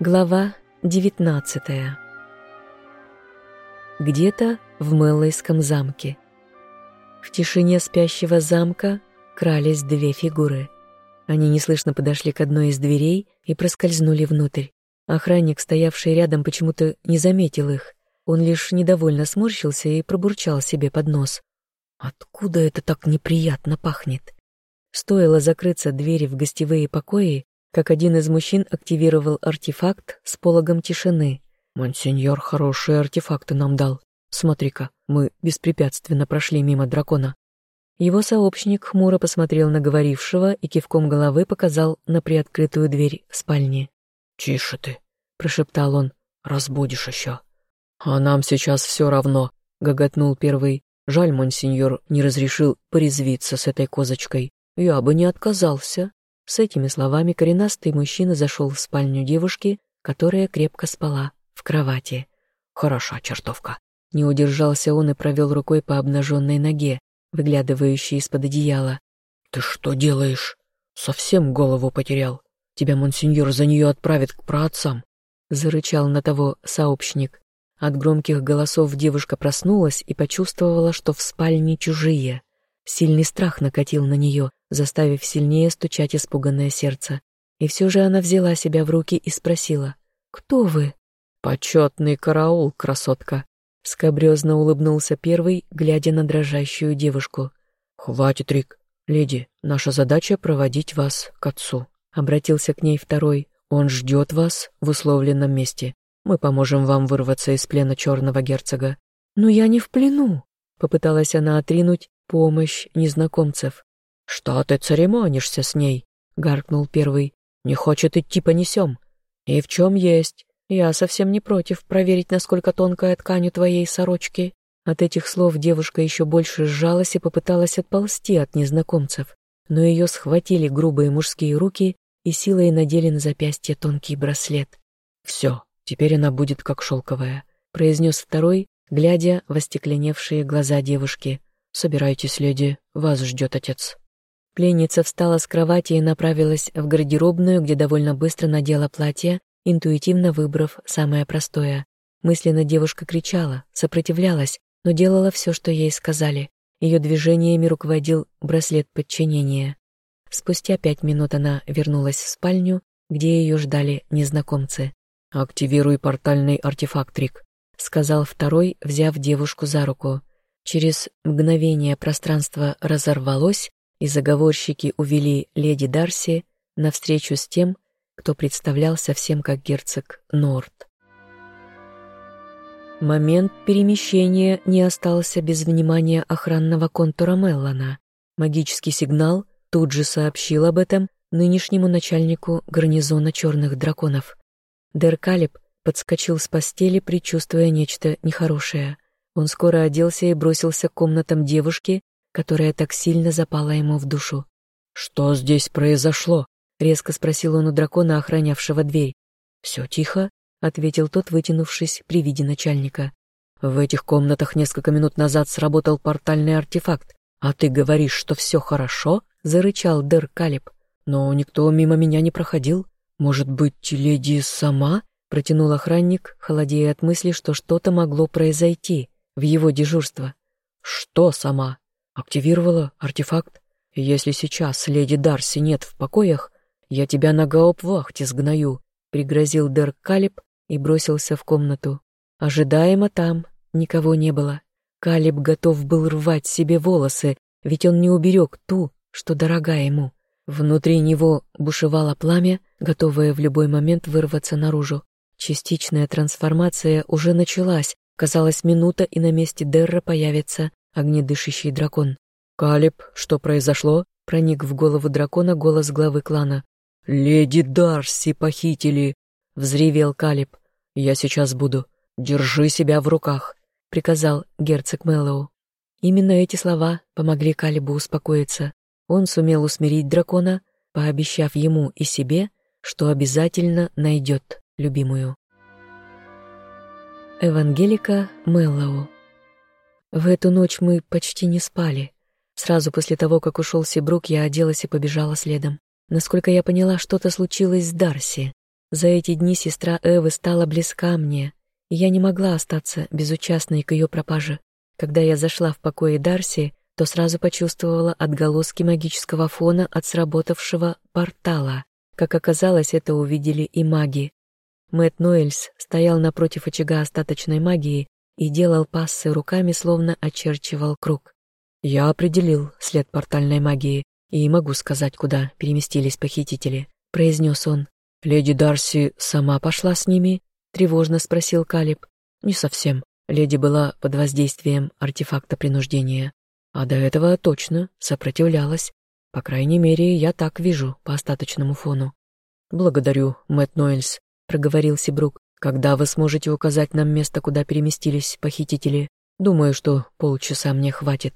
Глава 19 Где-то в Мэллойском замке. В тишине спящего замка крались две фигуры. Они неслышно подошли к одной из дверей и проскользнули внутрь. Охранник, стоявший рядом, почему-то не заметил их. Он лишь недовольно сморщился и пробурчал себе под нос. «Откуда это так неприятно пахнет?» Стоило закрыться двери в гостевые покои, как один из мужчин активировал артефакт с пологом тишины. «Монсеньор хорошие артефакты нам дал. Смотри-ка, мы беспрепятственно прошли мимо дракона». Его сообщник хмуро посмотрел на говорившего и кивком головы показал на приоткрытую дверь спальни. «Тише ты», — прошептал он, — «разбудишь еще». «А нам сейчас все равно», — гоготнул первый. «Жаль, монсеньор не разрешил порезвиться с этой козочкой. Я бы не отказался». С этими словами коренастый мужчина зашел в спальню девушки, которая крепко спала в кровати. «Хороша чертовка». Не удержался он и провел рукой по обнаженной ноге, выглядывающей из-под одеяла. «Ты что делаешь? Совсем голову потерял. Тебя монсеньор за нее отправит к праотцам», — зарычал на того сообщник. От громких голосов девушка проснулась и почувствовала, что в спальне чужие. Сильный страх накатил на нее, заставив сильнее стучать испуганное сердце. И все же она взяла себя в руки и спросила, «Кто вы?» «Почетный караул, красотка!» Скобрезно улыбнулся первый, глядя на дрожащую девушку. «Хватит, Рик. Леди, наша задача — проводить вас к отцу». Обратился к ней второй. «Он ждет вас в условленном месте. Мы поможем вам вырваться из плена черного герцога». «Но я не в плену», — попыталась она отринуть помощь незнакомцев. «Что ты церемонишься с ней?» — гаркнул первый. «Не хочет идти понесем. И в чем есть. Я совсем не против проверить, насколько тонкая ткань у твоей сорочки». От этих слов девушка еще больше сжалась и попыталась отползти от незнакомцев, но ее схватили грубые мужские руки и силой надели на запястье тонкий браслет. «Все, теперь она будет как шелковая», — произнес второй, глядя в остекленевшие глаза девушки. «Собирайтесь, леди, вас ждет отец». Пленница встала с кровати и направилась в гардеробную, где довольно быстро надела платье, интуитивно выбрав самое простое. Мысленно девушка кричала, сопротивлялась, но делала все, что ей сказали. Ее движениями руководил браслет подчинения. Спустя пять минут она вернулась в спальню, где ее ждали незнакомцы. «Активируй портальный артефакт, Рик», — сказал второй, взяв девушку за руку. Через мгновение пространство разорвалось, и заговорщики увели леди Дарси навстречу с тем, кто представлял совсем как герцог Норт. Момент перемещения не остался без внимания охранного контура Меллана. Магический сигнал тут же сообщил об этом нынешнему начальнику гарнизона черных драконов. Деркалеб подскочил с постели, предчувствуя нечто нехорошее. Он скоро оделся и бросился к комнатам девушки, которая так сильно запала ему в душу. «Что здесь произошло?» — резко спросил он у дракона, охранявшего дверь. «Все тихо», — ответил тот, вытянувшись при виде начальника. «В этих комнатах несколько минут назад сработал портальный артефакт, а ты говоришь, что все хорошо?» — зарычал Дер Калиб. «Но никто мимо меня не проходил. Может быть, леди сама?» — протянул охранник, холодея от мысли, что что-то могло произойти в его дежурство. «Что сама?» Активировала артефакт. Если сейчас леди Дарси нет в покоях, я тебя на гауптвахте сгною, пригрозил Дерк Калиб и бросился в комнату. Ожидаемо там никого не было. Калиб готов был рвать себе волосы, ведь он не уберег ту, что дорога ему. Внутри него бушевало пламя, готовое в любой момент вырваться наружу. Частичная трансформация уже началась, казалось, минута, и на месте Дерра появится огнедышащий дракон. «Калиб, что произошло?» — проник в голову дракона голос главы клана. «Леди Дарси похитили!» — взревел Калиб. «Я сейчас буду. Держи себя в руках», — приказал герцог Мэллоу. Именно эти слова помогли Калибу успокоиться. Он сумел усмирить дракона, пообещав ему и себе, что обязательно найдет любимую. Евангелика Мэллоу в эту ночь мы почти не спали. Сразу после того, как ушел Сибрук, я оделась и побежала следом. Насколько я поняла, что-то случилось с Дарси. За эти дни сестра Эвы стала близка мне, и я не могла остаться безучастной к ее пропаже. Когда я зашла в покои Дарси, то сразу почувствовала отголоски магического фона от сработавшего портала. Как оказалось, это увидели и маги. Мэтт Ноэльс стоял напротив очага остаточной магии и делал пассы руками, словно очерчивал круг. «Я определил след портальной магии и могу сказать, куда переместились похитители», — произнес он. «Леди Дарси сама пошла с ними?» — тревожно спросил Калиб. «Не совсем. Леди была под воздействием артефакта принуждения. А до этого точно сопротивлялась. По крайней мере, я так вижу по остаточному фону. «Благодарю, Мэтт Нойльс», — проговорил Сибрук. «Когда вы сможете указать нам место, куда переместились похитители? Думаю, что полчаса мне хватит.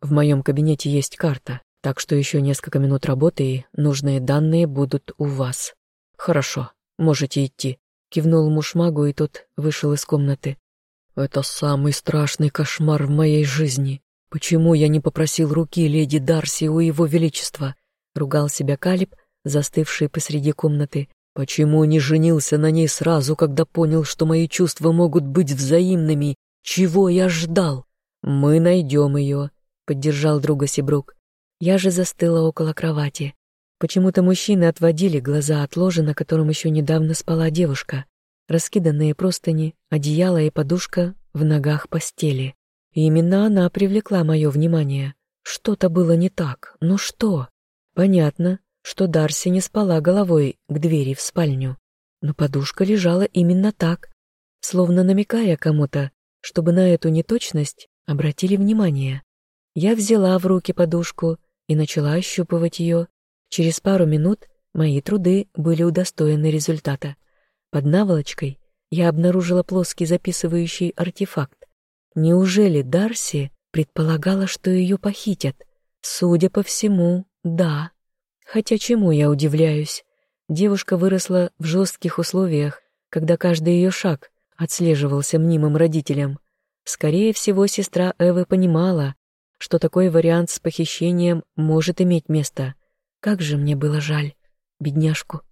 В моем кабинете есть карта, так что еще несколько минут работы и нужные данные будут у вас». «Хорошо, можете идти», — кивнул муж магу, и тот вышел из комнаты. «Это самый страшный кошмар в моей жизни», «Почему я не попросил руки леди Дарси у его величества?» — ругал себя Калиб, застывший посреди комнаты. «Почему не женился на ней сразу, когда понял, что мои чувства могут быть взаимными? Чего я ждал?» «Мы найдем ее», — поддержал друга Сибрук. Я же застыла около кровати. Почему-то мужчины отводили глаза от ложа, на котором еще недавно спала девушка. Раскиданные простыни, одеяло и подушка в ногах постели. Именно она привлекла мое внимание. Что-то было не так, но что? Понятно, что Дарси не спала головой к двери в спальню, но подушка лежала именно так, словно намекая кому-то, чтобы на эту неточность обратили внимание. Я взяла в руки подушку и начала ощупывать ее. Через пару минут мои труды были удостоены результата. Под наволочкой я обнаружила плоский записывающий артефакт. Неужели Дарси предполагала, что ее похитят? Судя по всему, да. Хотя чему я удивляюсь? Девушка выросла в жестких условиях, когда каждый ее шаг отслеживался мнимым родителям. Скорее всего, сестра Эвы понимала, что такой вариант с похищением может иметь место. Как же мне было жаль, бедняжку.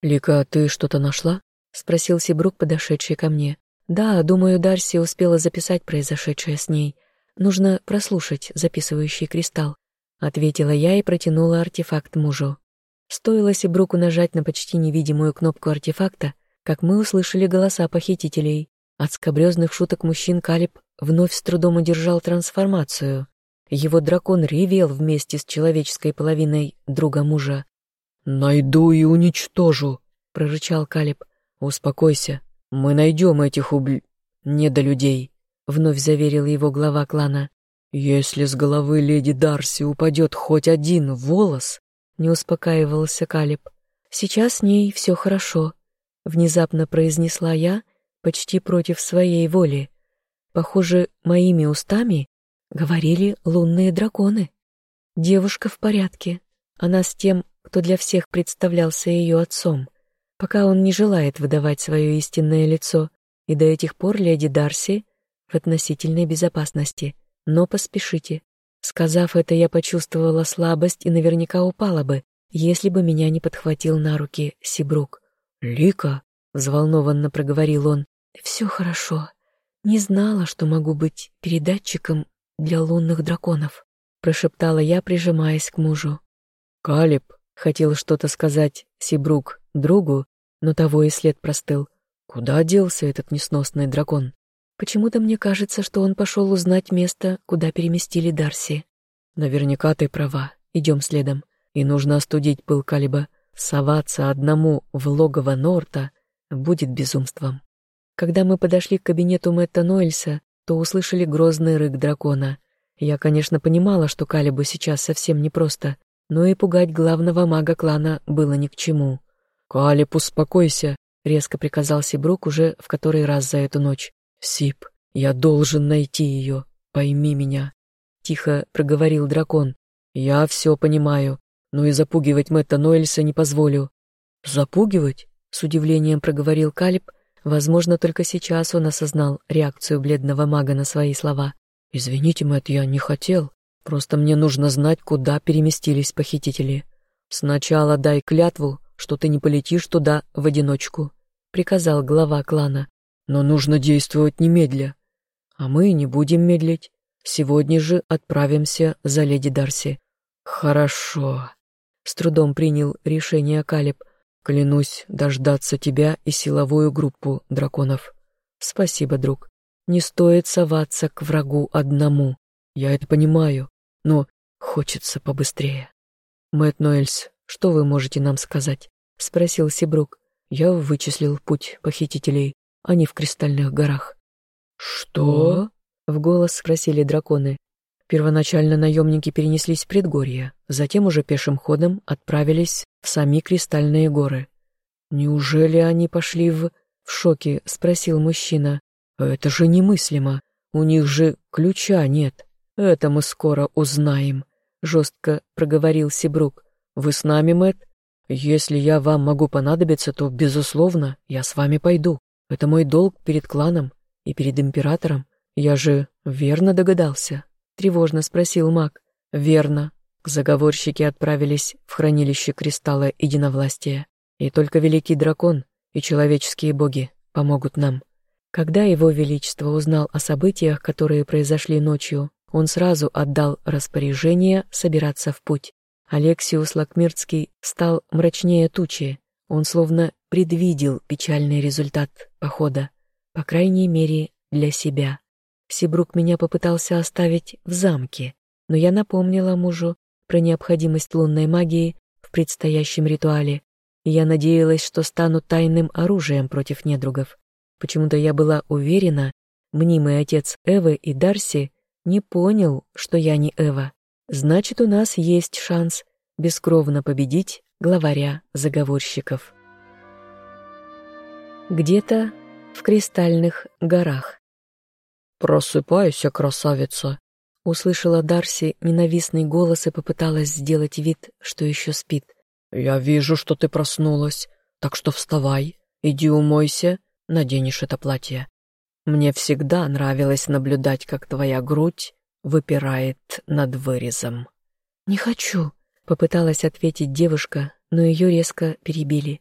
«Лика, ты что-то нашла?» — спросил Сибрук, подошедший ко мне. Да, думаю, Дарси успела записать произошедшее с ней. Нужно прослушать записывающий кристалл, ответила я и протянула артефакт мужу. Стоило Сибруку нажать на почти невидимую кнопку артефакта, как мы услышали голоса похитителей. От скобрезных шуток мужчин Калиб вновь с трудом удержал трансформацию. Его дракон ревел вместе с человеческой половиной друга мужа. «Найду и уничтожу», — прорычал Калиб. «Успокойся, «Мы найдем этих убл... недолюдей», — вновь заверил его глава клана. «Если с головы леди Дарси упадет хоть один волос», — не успокаивался Калиб. «Сейчас с ней все хорошо», — внезапно произнесла я, почти против своей воли. Похоже, моими устами говорили лунные драконы. Девушка в порядке. Она с тем, кто для всех представлялся ее отцом пока он не желает выдавать свое истинное лицо, и до этих пор леди Дарси в относительной безопасности. Но поспешите. Сказав это, я почувствовала слабость и наверняка упала бы, если бы меня не подхватил на руки Сибрук. «Лика!» — взволнованно проговорил он. «Все хорошо. Не знала, что могу быть передатчиком для лунных драконов», — прошептала я, прижимаясь к мужу. «Калиб!» — хотел что-то сказать Сибрук другу, но того и след простыл. Куда делся этот несносный дракон? Почему-то мне кажется, что он пошел узнать место, куда переместили Дарси. Наверняка ты права. Идем следом. И нужно остудить пыл Калиба. Соваться одному в логово Норта будет безумством. Когда мы подошли к кабинету Мэтта Нойльса, то услышали грозный рык дракона. Я, конечно, понимала, что Калибу сейчас совсем непросто, но и пугать главного мага клана было ни к чему. «Калеб, успокойся», — резко приказал Сибрук уже в который раз за эту ночь. «Сип, я должен найти ее, пойми меня», — тихо проговорил дракон. «Я все понимаю, но и запугивать Мэтта Ноэльса не позволю». «Запугивать?» — с удивлением проговорил Калиб. Возможно, только сейчас он осознал реакцию бледного мага на свои слова. «Извините, Мэтт, я не хотел. Просто мне нужно знать, куда переместились похитители. Сначала дай клятву, что ты не полетишь туда в одиночку», — приказал глава клана. «Но нужно действовать немедля. А мы не будем медлить. Сегодня же отправимся за леди Дарси». «Хорошо», — с трудом принял решение Калиб. «Клянусь дождаться тебя и силовую группу драконов». «Спасибо, друг. Не стоит соваться к врагу одному. Я это понимаю, но хочется побыстрее». «Мэтт Ноэльс, что вы можете нам сказать?» — спросил Сибрук. «Я вычислил путь похитителей. Они в Кристальных горах». «Что?» — в голос спросили драконы. Первоначально наемники перенеслись в предгорье, затем уже пешим ходом отправились в сами Кристальные горы. «Неужели они пошли в...» — в шоке спросил мужчина. «Это же немыслимо. У них же ключа нет. Это мы скоро узнаем», — жестко проговорил Сибрук. «Вы с нами, Мэт? Если я вам могу понадобиться, то, безусловно, я с вами пойду. Это мой долг перед кланом и перед императором. Я же верно догадался?» — тревожно спросил маг. «Верно». Заговорщики отправились в хранилище кристалла единовластия. И только великий дракон и человеческие боги помогут нам. Когда его величество узнал о событиях, которые произошли ночью, он сразу отдал распоряжение собираться в путь. Алексиус Лакмирцкий стал мрачнее тучи. Он словно предвидел печальный результат похода, по крайней мере, для себя. Сибрук меня попытался оставить в замке, но я напомнила мужу про необходимость лунной магии в предстоящем ритуале, и я надеялась, что стану тайным оружием против недругов. Почему-то я была уверена, мнимый отец Эвы и Дарси не понял, что я не Эва. Значит, у нас есть шанс бескровно победить главаря заговорщиков. Где-то в кристальных горах. «Просыпайся, красавица!» Услышала Дарси ненавистный голос и попыталась сделать вид, что еще спит. «Я вижу, что ты проснулась, так что вставай, иди умойся наденешь это платье. Мне всегда нравилось наблюдать, как твоя грудь выпирает над вырезом». «Не хочу», — попыталась ответить девушка, но ее резко перебили.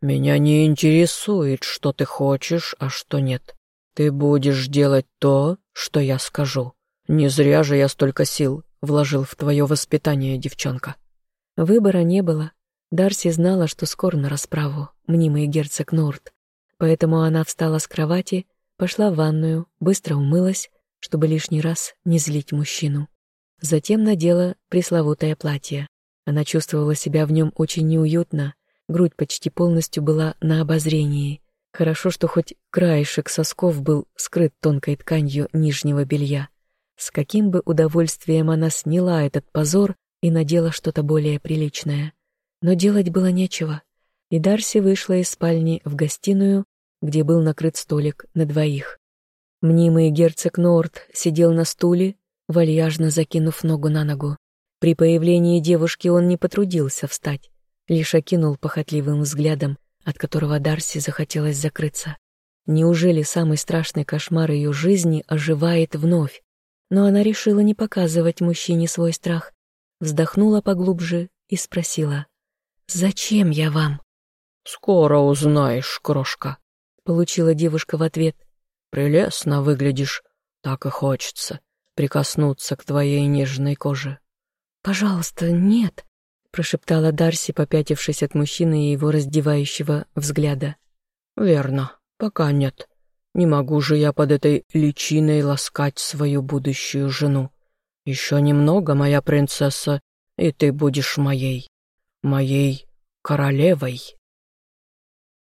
«Меня не интересует, что ты хочешь, а что нет. Ты будешь делать то, что я скажу. Не зря же я столько сил вложил в твое воспитание, девчонка». Выбора не было. Дарси знала, что скоро на расправу, мнимый герцог Норт, Поэтому она встала с кровати, пошла в ванную, быстро умылась, чтобы лишний раз не злить мужчину. Затем надела пресловутое платье. Она чувствовала себя в нем очень неуютно, грудь почти полностью была на обозрении. Хорошо, что хоть краешек сосков был скрыт тонкой тканью нижнего белья. С каким бы удовольствием она сняла этот позор и надела что-то более приличное. Но делать было нечего. И Дарси вышла из спальни в гостиную, где был накрыт столик на двоих. Мнимый герцог Норт сидел на стуле, вальяжно закинув ногу на ногу. При появлении девушки он не потрудился встать, лишь окинул похотливым взглядом, от которого Дарси захотелось закрыться. Неужели самый страшный кошмар ее жизни оживает вновь? Но она решила не показывать мужчине свой страх, вздохнула поглубже и спросила, «Зачем я вам?» «Скоро узнаешь, крошка», Получила девушка в ответ. «Прелестно выглядишь. Так и хочется прикоснуться к твоей нежной коже». «Пожалуйста, нет», — прошептала Дарси, попятившись от мужчины и его раздевающего взгляда. «Верно, пока нет. Не могу же я под этой личиной ласкать свою будущую жену. Еще немного, моя принцесса, и ты будешь моей, моей королевой».